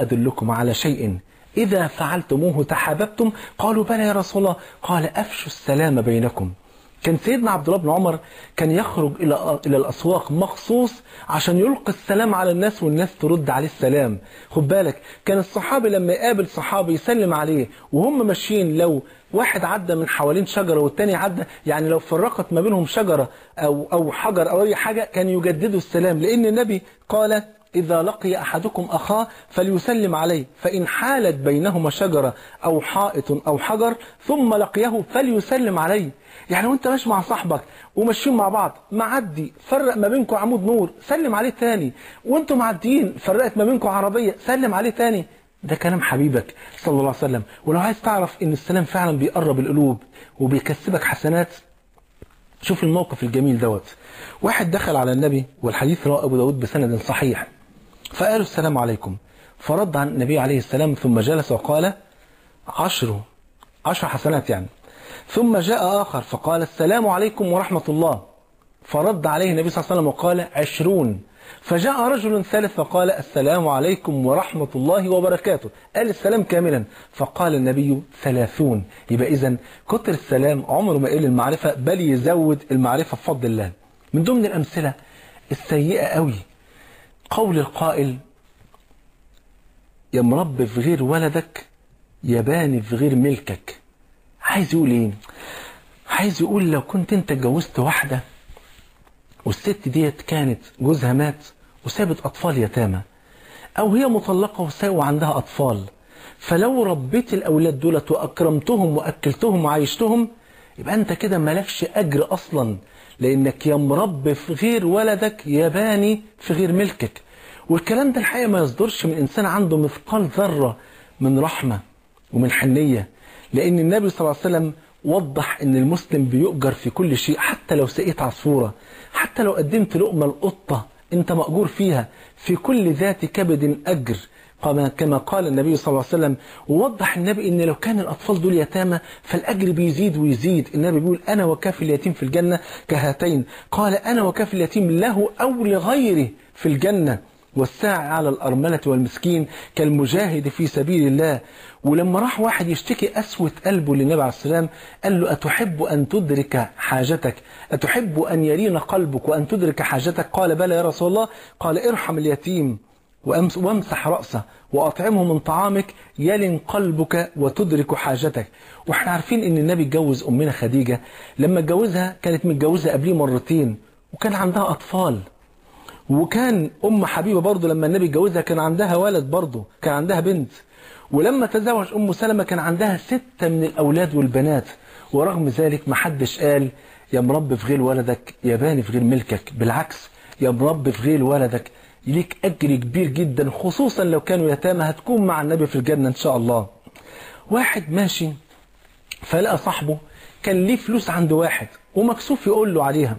أدلكم على شيء. إذا فعلتموه تحاببتم قالوا بلى يا رسول الله. قال أفشوا السلام بينكم. كان سيدنا عبد الله بن عمر كان يخرج إلى إلى الأسواق مخصوص عشان يلقي السلام على الناس والناس ترد عليه السلام. خد بالك كان الصحابي لما يقابل صحابي يسلم عليه وهم ماشيين لو واحد عدى من حوالين شجرة والتاني عدى يعني لو فرقت ما بينهم شجرة أو أو حجر أو أي حاجة كان يجددوا السلام. لأن النبي قال إذا لقي أحدكم أخاه فليسلم عليه فإن حالت بينهما شجرة أو حائط أو حجر ثم لقيه فليسلم عليه. يعني وأنت ماشي مع صاحبك وماشيين مع بعض معدي فرق ما بينكم عمود نور سلم عليه تاني. وأنتم معديين فرقت ما بينكم عربية سلم عليه تاني. ده كلام حبيبك صلى الله عليه وسلم. ولو عايز تعرف إن السلام فعلا بيقرب القلوب وبيكسبك حسنات شوف الموقف الجميل دوت. واحد دخل على النبي والحديث رواه أبو داود بسند صحيح. فقالوا السلام عليكم. فرد عن النبي عليه السلام ثم جلس وقال عشر عشر حسنات يعني. ثم جاء آخر فقال السلام عليكم ورحمة الله. فرد عليه النبي صلى الله عليه وسلم وقال عشرون. فجاء رجل ثالث فقال السلام عليكم ورحمة الله وبركاته. قال السلام كاملا. فقال النبي ثلاثون. يبقى إذا كتر السلام عمره ما يقل المعرفة بل يزود المعرفة بفضل الله. من ضمن الأمثلة السيئة قوي قول القائل يا مربي في غير ولدك يا باني في غير ملكك. عايز يقول إيه؟ عايز يقول لو كنت أنت اتجوزت واحدة والست ديت كانت جوزها مات وسابت أطفال يتامى أو هي مطلقة وعندها أطفال فلو ربيت الأولاد دولت وأكرمتهم وأكلتهم وعيشتهم يبقى أنت كده مالكش أجر أصلا لأنك يا مربي في غير ولدك يا باني في غير ملكك. والكلام ده الحقيقة ما يصدرش من إنسان عنده مثقال ذرة من رحمة ومن حنية. لأن النبي صلى الله عليه وسلم وضح أن المسلم بيؤجر في كل شيء حتى لو سقيت عصفورة حتى لو قدمت لقمة القطة أنت مأجور فيها في كل ذات كبد أجر. كما قال النبي صلى الله عليه وسلم ووضح النبي أن لو كان الأطفال دول يتامى فالأجر بيزيد ويزيد. النبي بيقول أنا وكافي اليتيم في الجنة كهاتين. قال أنا وكافي اليتيم له أو لغيره في الجنة. والساعي على الأرملة والمسكين كالمجاهد في سبيل الله. ولما راح واحد يشتكي أسوة قلبه للنبي عليه السلام قال له أتحب أن تدرك حاجتك؟ أتحب أن يلين قلبك وأن تدرك حاجتك؟ قال بلى يا رسول الله. قال ارحم اليتيم وامسح رأسه وأطعمه من طعامك يلن قلبك وتدرك حاجتك. وإحنا عارفين إن النبي اتجوز أمنا خديجة. لما اتجوزها كانت متجوزة قبليه مرتين وكان عندها أطفال. وكان أم حبيبة برضه لما النبي اتجوزها كان عندها ولد برضه كان عندها بنت. ولما تزوج أم سلمة كان عندها ستة من الأولاد والبنات. ورغم ذلك ما حدش قال يا مربي في غير ولدك يا باني في غير ملكك. بالعكس يا مربي في غير ولدك. ليك أجر كبير جدا خصوصا لو كانوا يتامى هتكون مع النبي في الجنة إن شاء الله. واحد ماشي فلقى صاحبه كان ليه فلوس عند واحد ومكسوف يقول له عليها.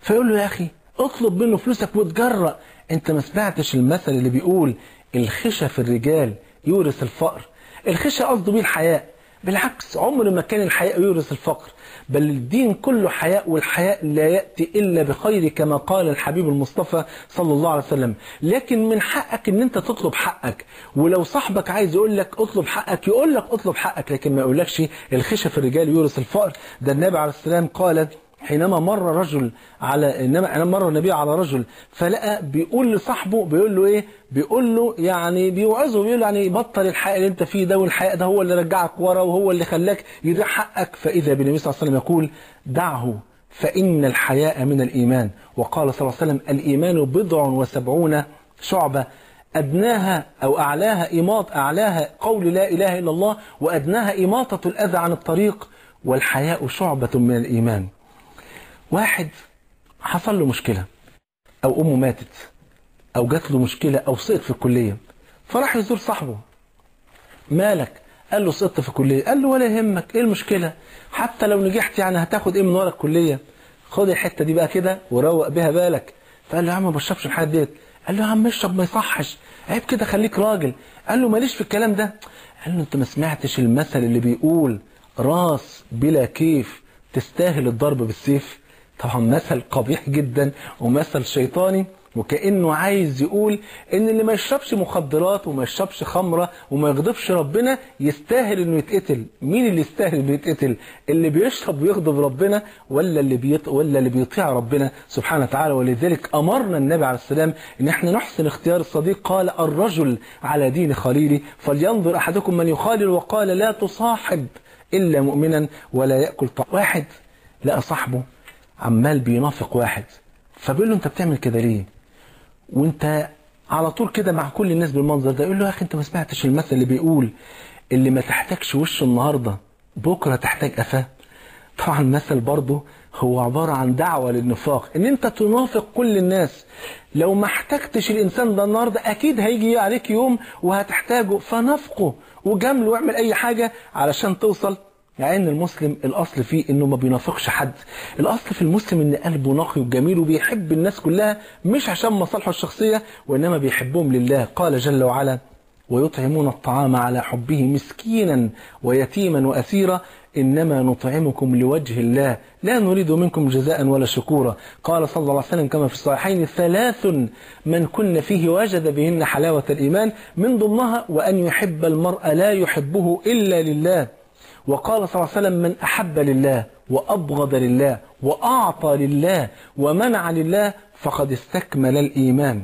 فيقول له يا أخي اطلب منه فلوسك وتجرأ. انت ما سمعتش المثل اللي بيقول الخشة في الرجال يورث الفقر. الخشة قصده بيه الحياء. بالعكس عمر ما كان الحياء يورث الفقر. بل الدين كله حياء والحياء لا يأتي إلا بخير كما قال الحبيب المصطفى صلى الله عليه وسلم. لكن من حقك إن أنت تطلب حقك. ولو صاحبك عايز يقول لك اطلب حقك يقول لك اطلب حقك. لكن ما يقولكش الخشة في الرجال يورث الفقر. ده النبي عليه السلام قال حينما مر رجل على إنما مر النبي على رجل فلقى بيقول لصاحبه بيقول له إيه؟ بيقول له يعني بيوعظه بيقول له يعني بطل الحق اللي أنت فيه ده والحق ده هو اللي رجعك ورا وهو اللي خلاك يضيع حقك. فإذا بالنبي صلى الله عليه وسلم يقول دعه فإن الحياء من الإيمان وقال صلى الله عليه وسلم الإيمان بضع وسبعون شعبة أدناها أو أعلاها إماط أعلاها قول لا إله إلا الله وأدناها إماطة الأذى عن الطريق والحياء شعبة من الإيمان واحد حصل له مشكلة أو أمه ماتت أو جات له مشكلة أو سقط في الكلية فراح يزور صاحبه. مالك؟ قال له سقطت في الكلية. قال له ولا يهمك إيه المشكلة؟ حتى لو نجحت يعني هتاخد إيه من ورا الكلية؟ خد الحتة دي بقى كده وروق بيها بالك. فقال له يا عم ما بشربش الحاجات ديت. قال له يا عم اشرب ما يصحش. عيب كده خليك راجل. قال له ماليش في الكلام ده. قال له انت ما سمعتش المثل اللي بيقول راس بلا كيف تستاهل الضرب بالسيف؟ طبعا مثل قبيح جدا ومثل شيطاني وكأنه عايز يقول إن اللي ما يشربش مخدرات وما يشربش خمرة وما يغضبش ربنا يستاهل إنه يتقتل. مين اللي يستاهل إنه يتقتل؟ اللي بيشرب ويغضب ربنا ولا اللي بيط... ولا اللي بيطيع ربنا سبحانه وتعالى؟ ولذلك أمرنا النبي عليه السلام إن إحنا نحسن اختيار الصديق. قال الرجل على دين خليله فلينظر أحدكم من يخالل وقال لا تصاحب إلا مؤمنا ولا يأكل طعام. واحد لقى صاحبه عمال بينافق واحد. فبيقول له انت بتعمل كده ليه؟ وانت على طول كده مع كل الناس بالمنظر ده يقول له يا أخي انت ما سمعتش المثل اللي بيقول اللي ما تحتاجش وشه النهارده بكرة تحتاج قفاه. طبعا المثل برضه هو عبارة عن دعوة للنفاق إن أنت تنافق كل الناس. لو ما احتجتش الإنسان ده النهاردة أكيد هيجي عليك يوم وهتحتاجه فنافقه وجامله واعمل أي حاجة علشان توصل يعني المسلم الأصل فيه إنه ما بينافقش حد. الأصل في المسلم إن قلبه نقي وجميل وبيحب الناس كلها مش عشان مصالحه الشخصية وإنما بيحبهم لله. قال جل وعلا ويطعمون الطعام على حبه مسكينا ويتيما وأسيرا إنما نطعمكم لوجه الله. لا نريد منكم جزاء ولا شكورا. قال صلى الله عليه وسلم كما في الصحيحين ثلاث من كن فيه وجد بهن حلاوة الإيمان من ضمنها وأن يحب المرء لا يحبه إلا لله. وقال صلى الله عليه وسلم من أحب لله وأبغض لله وأعطى لله ومنع لله فقد استكمل الإيمان.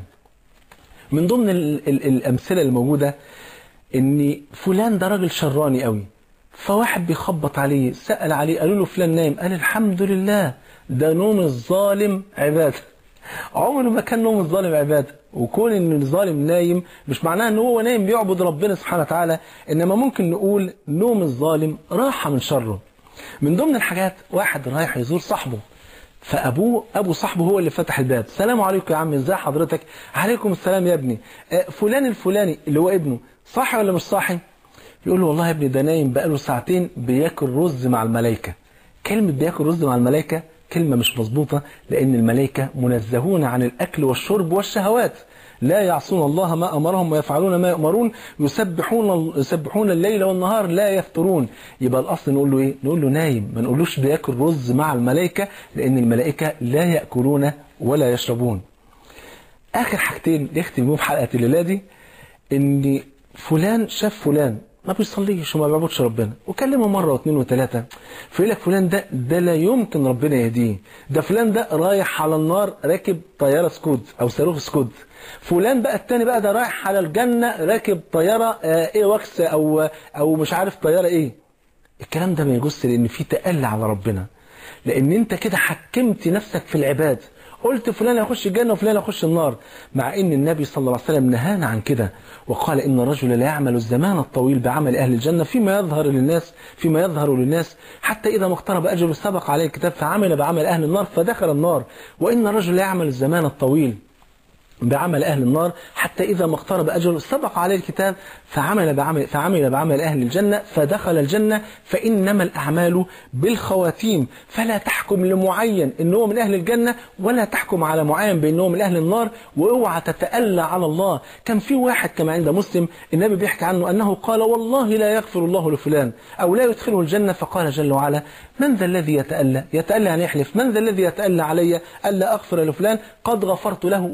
من ضمن ال ال الأمثلة الموجودة إن فلان ده راجل شراني قوي فواحد بيخبط عليه سأل عليه قالوا له فلان نايم قال الحمد لله ده نوم الظالم عبادة عمره ما كان نوم الظالم عبادة وكون إن الظالم نايم مش معناه ان هو نايم بيعبد ربنا سبحانه وتعالى إنما ممكن نقول نوم الظالم راحة من شره. من ضمن الحاجات واحد رايح يزور صاحبه فأبوه أبو صاحبه هو اللي فتح الباب. السلام عليكم يا عم إزاي حضرتك؟ عليكم السلام يا ابني. فلان الفلاني اللي هو ابنه صاحي ولا مش صاحي؟ يقول له والله يا ابني ده نايم بقاله ساعتين بياكل رز مع الملائكة. كلمة بياكل رز مع الملائكة كلمة مش مظبوطة لأن الملائكة منزهون عن الأكل والشرب والشهوات. لا يعصون الله ما أمرهم ويفعلون ما يؤمرون يسبحون يسبحون الليل والنهار لا يفترون. يبقى الأصل نقول له إيه؟ نقول له نايم. ما نقولوش بياكل رز مع الملائكة لأن الملائكة لا يأكلون ولا يشربون. آخر حاجتين نختم بهم حلقة الليلة دي إن فلان شاف فلان ما بيصليش وما بيعبدش ربنا. وكلمه مرة واثنين وثلاثة فيقول لك فلان ده ده لا يمكن ربنا يهديه. ده فلان ده رايح على النار راكب طيارة سكود أو صاروخ سكود فلان بقى التاني بقى ده رايح على الجنة راكب طيارة آه أواكس أو أو مش عارف طيارة إيه. الكلام ده ما يجوز لأن في تقل على ربنا. لأن أنت كده حكمت نفسك في العباد قلت فلان يخش الجنة وفلان يخش النار. مع إن النبي صلى الله عليه وسلم نهانا عن كده. وقال إن الرجل لا يعمل الزمان الطويل بعمل أهل الجنة فيما يظهر للناس فيما يظهر للناس. حتى إذا ما اقترب اجله سبق عليه الكتاب فعمل بعمل أهل النار فدخل النار. وإن الرجل لا يعمل الزمان الطويل بعمل أهل النار حتى إذا ما اقترب أجله سبق عليه الكتاب فعمل بعمل, فعمل بعمل أهل الجنة فدخل الجنة فإنما الأعمال بالخواتيم. فلا تحكم لمعين إنه من أهل الجنة ولا تحكم على معين بأنه من أهل النار وأوعى تتألى على الله. كان في واحد كما عند مسلم النبي بيحكي عنه أنه قال والله لا يغفر الله لفلان أو لا يدخله الجنة. فقال جل وعلا من ذا الذي يتألى؟ يتألى أن يحلف. من ذا الذي يتألى علي ألا أغفر لفلان؟ قد غفرت له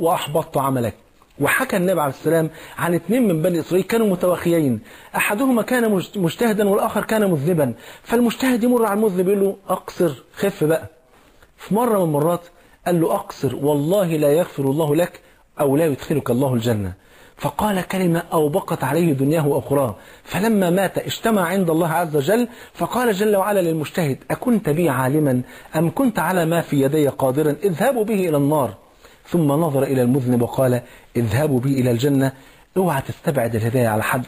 وأحبطت عملك. وحكى النبي عليه السلام عن اثنين من بني إسرائيل كانوا متواخيين أحدهما كان مجتهدا والآخر كان مذنبا. فالمجتهد يمر على المذنب يقول له أقصر خف بقى. في مرة من المرات قال له أقصر والله لا يغفر الله لك أو لا يدخلك الله الجنة. فقال كلمة أوبقت عليه دنياه وأخراه. فلما مات اجتمع عند الله عز وجل. فقال جل وعلا للمجتهد أكنت بي عالما أم كنت على ما في يدي قادرا؟ اذهبوا به إلى النار. ثم نظر إلى المذنب وقال اذهبوا بي إلى الجنة اوعى تستبعد الهداية على حد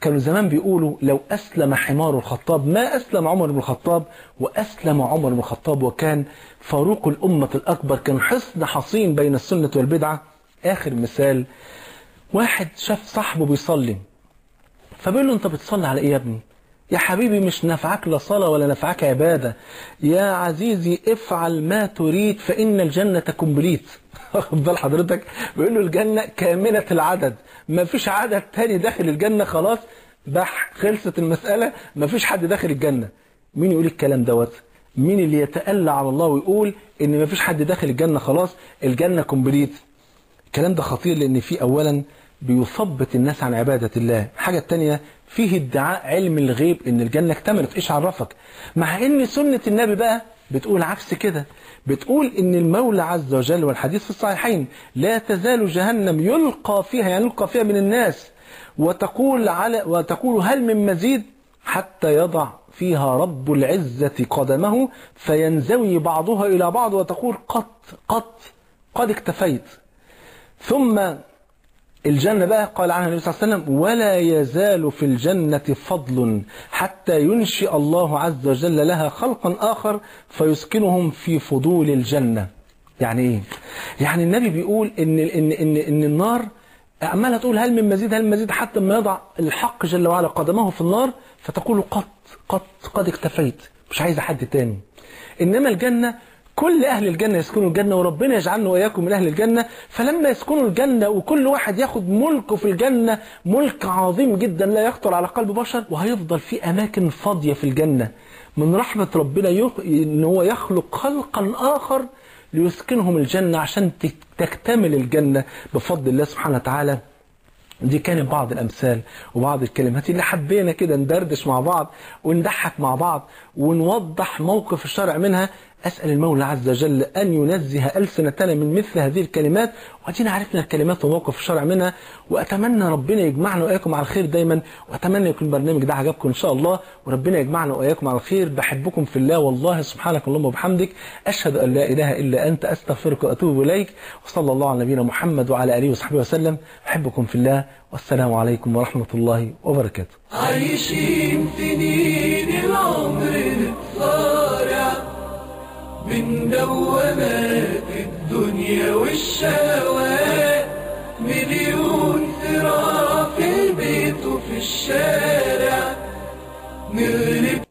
كانوا زمان بيقولوا لو أسلم حمار الخطاب ما أسلم عمر بن الخطاب؟ وأسلم عمر بن الخطاب وكان فاروق الأمة الأكبر كان حصن حصين بين السنة والبدعة. آخر مثال واحد شاف صاحبه بيصلي فبيقول له أنت بتصلي على إيه يا ابني؟ يا حبيبي مش نفعك لا صلاة ولا نفعك عبادة. يا عزيزي افعل ما تريد فإن الجنة كومبليت واخد بال حضرتك؟ بيقول له الجنة كاملة العدد. ما فيش عدد تاني داخل الجنة خلاص. بح خلصت المسألة. ما فيش حد داخل الجنة. مين يقول الكلام دوت؟ مين اللي يتألى على الله ويقول إن ما فيش حد داخل الجنة خلاص؟ الجنة كومبليت الكلام ده خطير لأن فيه أولا بيثبت الناس عن عبادة الله. الحاجة التانية فيه ادعاء علم الغيب إن الجنة اكتملت. إيش عرفك؟ مع إن سنة النبي بقى بتقول عكس كده. بتقول إن المولى عز وجل والحديث في الصحيحين لا تزال جهنم يلقى فيها يعني يلقى فيها من الناس. وتقول على وتقول هل من مزيد؟ حتى يضع فيها رب العزة قدمه فينزوي بعضها إلى بعض وتقول قط قط قد اكتفيت. ثم الجنة بقى قال عنها النبي صلى الله عليه وسلم ولا يزال في الجنة فضل حتى ينشئ الله عز وجل لها خلقا آخر فيسكنهم في فضول الجنة. يعني إيه؟ يعني النبي بيقول إن ان ان, إن النار عمالة تقول هل من مزيد هل من مزيد حتى ما يضع الحق جل وعلا قدمه في النار فتقول قط قط قد اكتفيت مش عايز حد تاني. إنما الجنة كل أهل الجنة يسكنوا الجنة وربنا يجعلنا وإياكم من أهل الجنة. فلما يسكنوا الجنة وكل واحد ياخد ملكه في الجنة ملك عظيم جدا لا يخطر على قلب بشر وهيفضل في أماكن فاضية في الجنة. من رحمة ربنا يخ... إن هو يخلق خلقا آخر ليسكنهم الجنة عشان تكتمل الجنة. بفضل الله سبحانه وتعالى دي كانت بعض الأمثال وبعض الكلمات اللي حبينا كده ندردش مع بعض ونضحك مع بعض ونوضح موقف الشرع منها. أسأل المولى عز وجل أن ينزه ألسنتنا من مثل هذه الكلمات. وأدينا عرفنا الكلمات وموقف الشرع منها وأتمنى ربنا يجمعنا وإياكم على الخير دايما. وأتمنى يكون البرنامج ده عجبكم إن شاء الله وربنا يجمعنا وإياكم على الخير. بحبكم في الله والله سبحانك اللهم وبحمدك. أشهد أن لا إله إلا أنت أستغفرك وأتوب إليك. وصلى الله على نبينا محمد وعلى آله وصحبه وسلم. أحبكم في الله والسلام عليكم ورحمة الله وبركاته. عايشين سنين العمر من دوامات الدنيا والشهوات مليون صراع في البيت وفي الشارع. نغلب